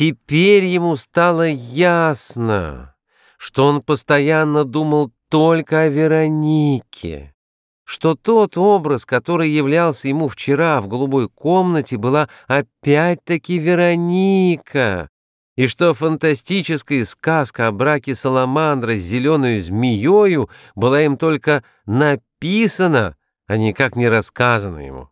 Теперь ему стало ясно, что он постоянно думал только о Веронике, что тот образ, который являлся ему вчера в голубой комнате, была опять-таки Вероника, и что фантастическая сказка о браке Саламандра с зеленой змеёю была им только написана, а никак не рассказана ему.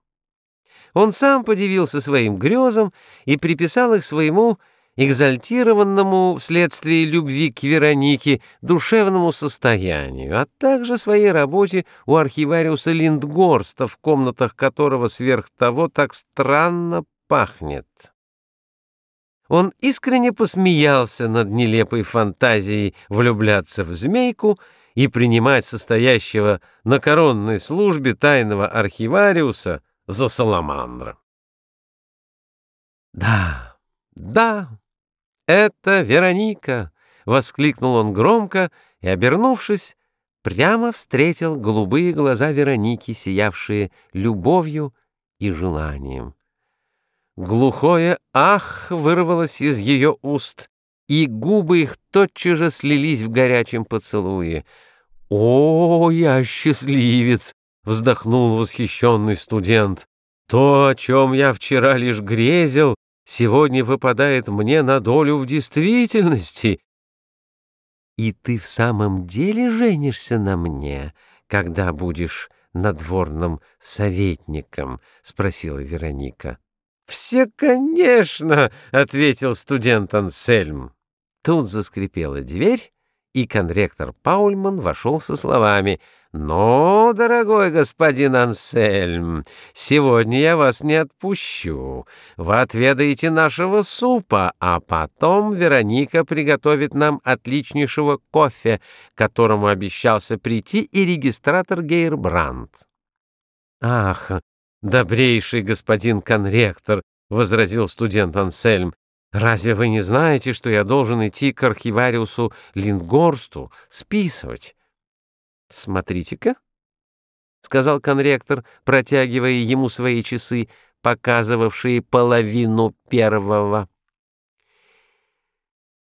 Он сам подивился своим грезам и приписал их своему экзальтированному вследствие любви к Веронике душевному состоянию, а также своей работе у архивариуса Линдгорста, в комнатах которого сверх того так странно пахнет. Он искренне посмеялся над нелепой фантазией влюбляться в змейку и принимать состоящего на коронной службе тайного архивариуса за саламандра. «Да, да, это Вероника!» — воскликнул он громко и, обернувшись, прямо встретил голубые глаза Вероники, сиявшие любовью и желанием. Глухое «ах» вырвалось из ее уст, и губы их тотчас же слились в горячем поцелуе. «О, я счастливец!» — вздохнул восхищенный студент. «То, о чем я вчера лишь грезил, сегодня выпадает мне на долю в действительности». «И ты в самом деле женишься на мне, когда будешь надворным советником?» — спросила Вероника. «Все, конечно!» — ответил студент Ансельм. Тут заскрипела дверь, и конректор Паульман вошел со словами «Ну, дорогой господин Ансельм, сегодня я вас не отпущу. Вы отведаете нашего супа, а потом Вероника приготовит нам отличнейшего кофе, которому обещался прийти и регистратор Гейрбранд». «Ах, добрейший господин конректор!» — возразил студент Ансельм. Разве вы не знаете, что я должен идти к архивариусу Лингорсту списывать? Смотрите-ка, — сказал конректор, протягивая ему свои часы, показывавшие половину первого.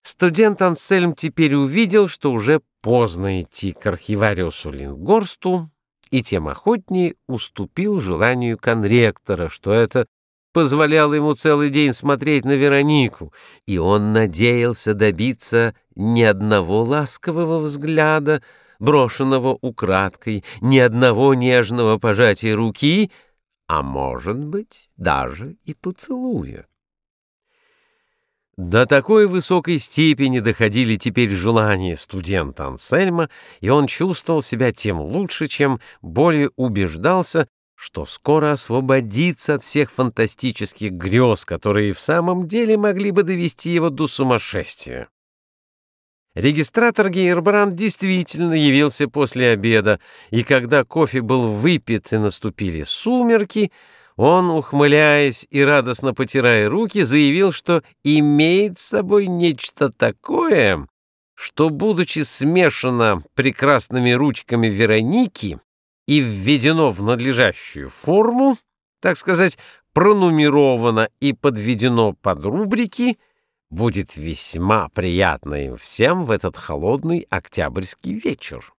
Студент Ансельм теперь увидел, что уже поздно идти к архивариусу Лингорсту, и тем охотнее уступил желанию конректора, что это позволял ему целый день смотреть на Веронику, и он надеялся добиться ни одного ласкового взгляда, брошенного украдкой, ни одного нежного пожатия руки, а, может быть, даже и поцелуя. До такой высокой степени доходили теперь желания студента Ансельма, и он чувствовал себя тем лучше, чем более убеждался, что скоро освободится от всех фантастических грез, которые в самом деле могли бы довести его до сумасшествия. Регистратор Гейербранд действительно явился после обеда, и когда кофе был выпит и наступили сумерки, он, ухмыляясь и радостно потирая руки, заявил, что имеет с собой нечто такое, что, будучи смешано прекрасными ручками Вероники, и введено в надлежащую форму, так сказать, пронумеровано и подведено под рубрики, будет весьма приятно им всем в этот холодный октябрьский вечер.